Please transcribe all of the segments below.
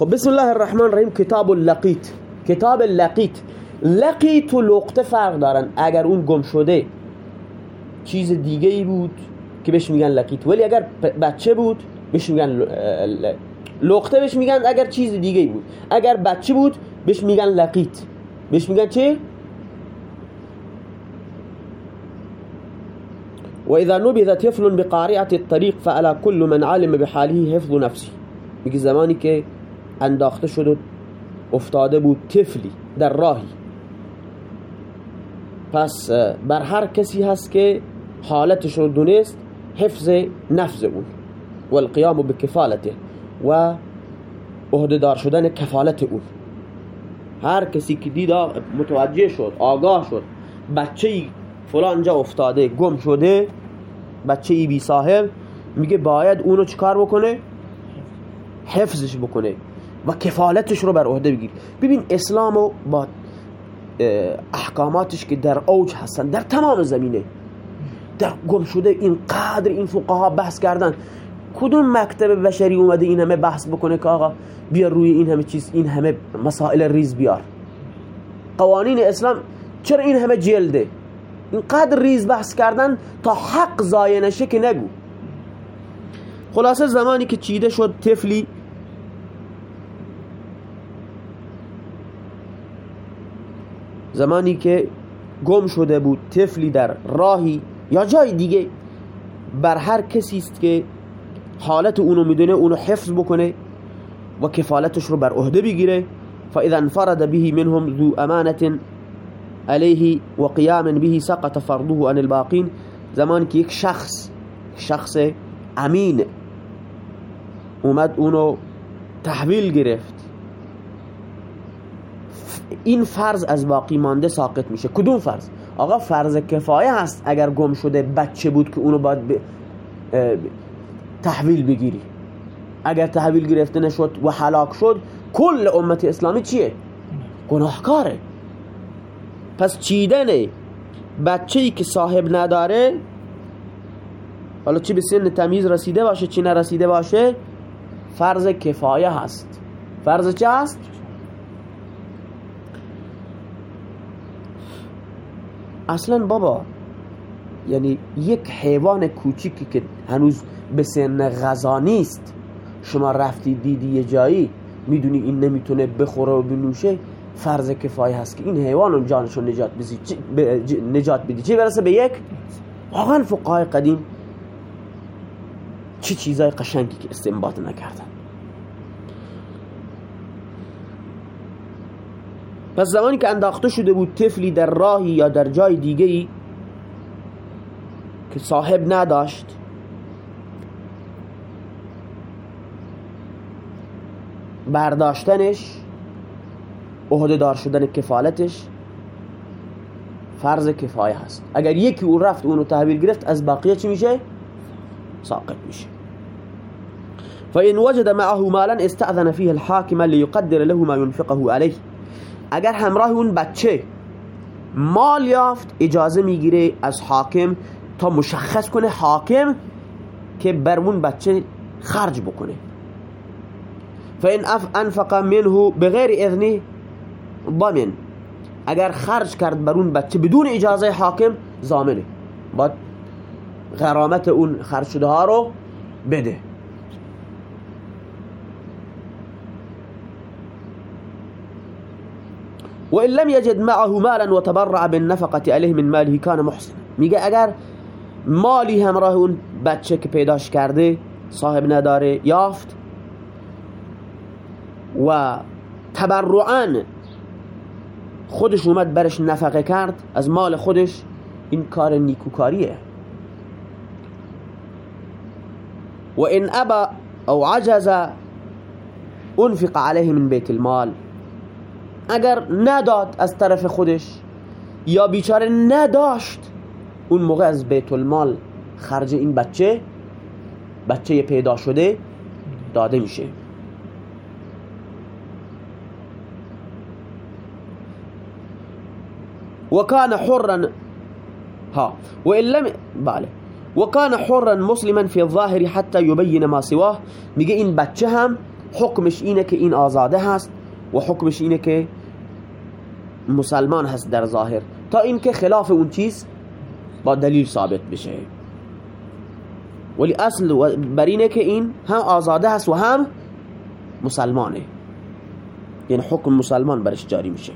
خب بسم الله الرحمن الرحیم. کتاب لقیت کتاب لقیت لقیت و لقطه فرق دارن. اگر اون گم شده چیز دیگه ای بود که بهش میگن لقیت. ولی اگر بچه بود بهش میگن لقطه بهش میگن اگر چیز دیگه ای بود. اگر بچه بود بهش میگن لقیت. بهش میگن چه؟ وإذا نبذ طفل بقارعة الطريق فعلى كل من علم بحاله حفظ نفسه. میگه زمانی که انداخته شد و افتاده بود طفلی در راهی. پس بر هر کسی هست که حالتش رو دونست حفظ نفس اون و القیام بکفالته و عهدهدار شدن کفالت اون هر کسی که دید متوجه شد آگاه شد بچه ای فلان جا افتاده گم شده بچه ای بی صاحب میگه باید اونو چکار بکنه؟ حفظش بکنه. و کفالتش رو بر عهده بگیر. ببین اسلامو با احکاماتش که در اوج هستن در تمام زمینه در گم شده اینقدر این فقها بحث کردن. کدوم مکتب بشری اومده این همه بحث بکنه که آقا بیا روی این همه چیز این همه مسائل ریز بیار؟ قوانین اسلام چرا این همه جلده؟ اینقدر ریز بحث کردن تا حق زایه نشه که نگو. خلاصه زمانی که چیده شد تفلی زمانی که گم شده بود تفلی در راهی یا جای دیگه بر هر کسی است که حالت اونو می‌دونه اونو حفظ بکنه و کفالتش رو بر عهده بگیره. فاذا انفرد به منهم ذو امانه عليه وقيام به سقط فرضه عن الباقين زمان که یک شخص شخص امین اومد اونو تحویل گرفت. این فرض از باقی مانده ساقط میشه. کدوم فرض؟ آقا فرض کفایه هست اگر گم شده بچه بود که اونو باید تحویل بگیری. اگر تحویل گرفته نشد و حلاک شد کل امت اسلامی چیه؟ گناهکاره. پس چیدن بچه ای که صاحب نداره حالا چی به سن تمیز رسیده باشه چی نرسیده باشه فرض کفایه هست. فرض چه هست؟ اصلا بابا یعنی یک حیوان کوچیکی که هنوز به سن غذا نیست شما رفتی دیدی یه جایی می‌دونی این نمی‌تونه بخوره و بنوشه فرض کفایه هست که این حیوان جانشو نجات بدی نجات بدی. چه برسه به یک؟ واقعا فقهای قدیم چه چیزای قشنگی که استنباط نکردن. پس زمانی که انداخته شده بود طفلی در راهی یا در جای دیگه ای که صاحب نداشت برداشتنش عهده دار شدن کفالتش فرض کفایه هست. اگر یکی اون رفت اونو تحویل گرفت از بقیه چی میشه؟ ساقط میشه. فإن وجد معه مالا استأذن فيه الحاكم ليقدر له ما ينفقه عليه. اگر همراه اون بچه مال یافت اجازه می‌گیره از حاکم تا مشخص کنه حاکم که بر اون بچه خرج بکنه. فإن انفق منه بغیر اذنه ضمن اگر خرج کرد بر اون بچه بدون اجازه حاکم زامنه باید غرامت اون خرج شده ها رو بده. وإن لم يجد معه مالا وتبرع بالنفقة عليه من ماله كان محسن. میگه اگر مالی همراه اون بچه که پیداش کرده صاحب نداره یافت و تبرعا خودش اومد برش نفقه کرد از مال خودش این کار نیکوکاریه. و این ابا أو عجز انفق عليه من بیت المال. اگر نداد از طرف خودش یا بیچاره نداشت اون موقع از بیت المال خرج این بچه بچه پیدا شده داده میشه. وكان حرا ها وإن لم بله. وكان حرا مسلما في الظاهر حتى يبين ما سواه. میگه این بچه هم حکمش اینه که این آزاده هست. و حکمش اینه که مسلمان هست در ظاهر. تا اینکه خلاف اون چیز با دلیل ثابت بشه. ولی اصل بر اینه که این هم آزاده هست و هم مسلمانه. یعنی حکم مسلمان برش جاری میشه.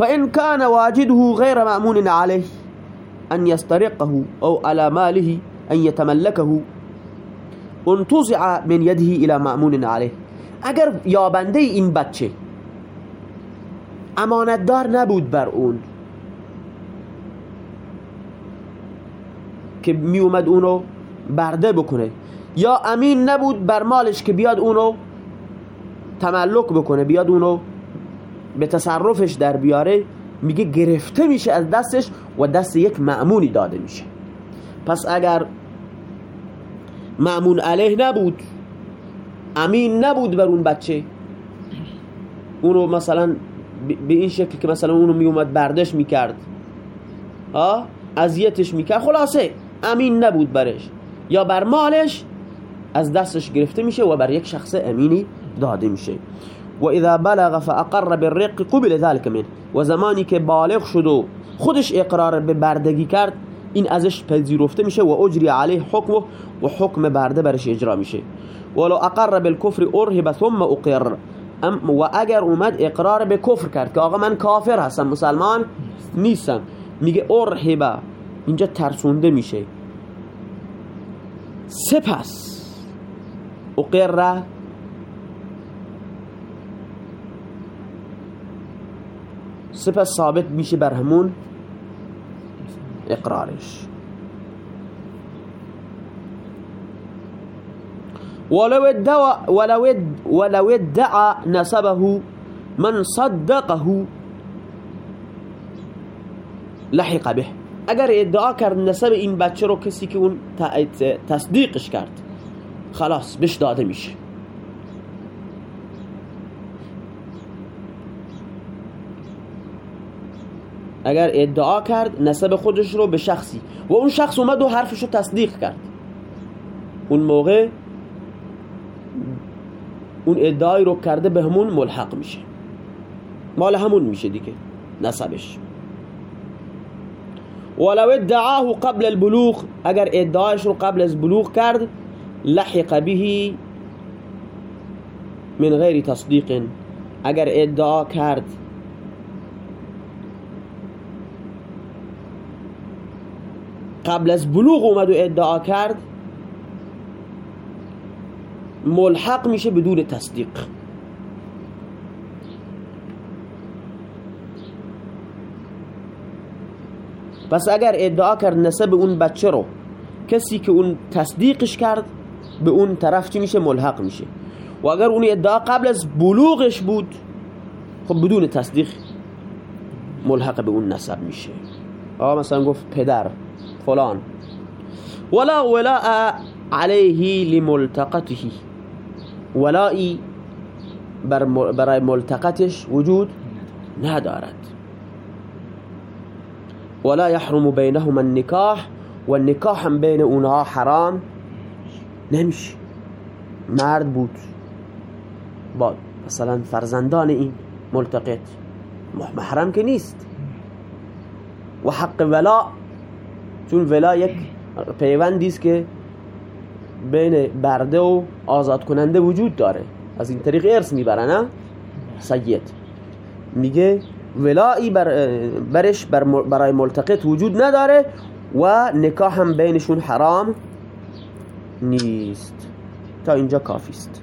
فإن كان واجده غير مأمون عليه أن يسترقه أو على ماله أن يتملكه انتزع من يده إلى مأمون عليه اگر یابنده این بچه امانتدار نبود بر اون که می اومد اونو برده بکنه یا امین نبود بر مالش که بیاد اونو تملک بکنه بیاد اونو به تصرفش در بیاره میگه گرفته میشه از دستش و دست یک معمونی داده میشه. پس اگر معمون علیه نبود. امین نبود بر اون بچه. اونو مثلا به این شکل که مثلا اونو میومد بردش می‌کرد. ها اذیتش می‌کرد. خلاصه امین نبود برش. یا بر مالش از دستش گرفته میشه و بر یک شخص امینی داده میشه. و اذا بلغ فاقر بالرق قبل ذلك منه. و زمانی که بالغ شد و خودش اقرار به بردگی کرد این ازش پذیرفته میشه و اجری علیه حکم و حکم برده برش اجرا میشه. ولو اقر بالکفر ارهب ثم اقر. و اگر اومد اقرار به کفر کرد که آقا من کافر هستم مسلمان نیستم. میگه ارهبه اینجا ترسونده میشه. سپس اقر. سپس ثابت میشه بر همون اقرارش ولو ادعى ولو ولو ادعى نسبه من صدقه لحق به. اگر ادعا کرد نسب این بچه رو کسی که اون تصدیقش کرد خلاص بهش داده میشه. اگر ادعا کرد نسب خودش رو به شخصی. و اون شخص اومد و حرفش رو تصدیق کرد. اون موقع اون ادعای رو کرده به همون ملحق میشه. مال همون میشه دیگه نسبش. ولو ادعاه قبل البلوغ اگر ادعایش رو قبل از بلوغ کرد لحق به من غیر تصدیق. اگر ادعا کرد قبل از بلوغ اومد و ادعا کرد ملحق میشه بدون تصدیق. پس اگر ادعا کرد نسب اون بچه رو کسی که اون تصدیقش کرد به اون طرف چی میشه؟ ملحق میشه. و اگر اون ادعا قبل از بلوغش بود خب بدون تصدیق ملحق به اون نسب میشه. آقا مثلا گفت پدر. فلان. ولا ولاء عليه لملتقته. ولایی برای ملتقتش وجود ندارد. ولا يحرم بينهما النكاح والنكاح بین اونها حرام نمیشه. مرد بود. با مثلا فرزندان این ملتقط محرم که نیست. و حق ولا چون ولا یک پیوندی است که بین برده و آزاد کننده وجود داره. از این طریق ارث می‌بره نه سید. میگه ولایی بر برش بر برای ملتقط وجود نداره و نکاح هم بینشون حرام نیست. تا اینجا کافی است.